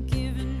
not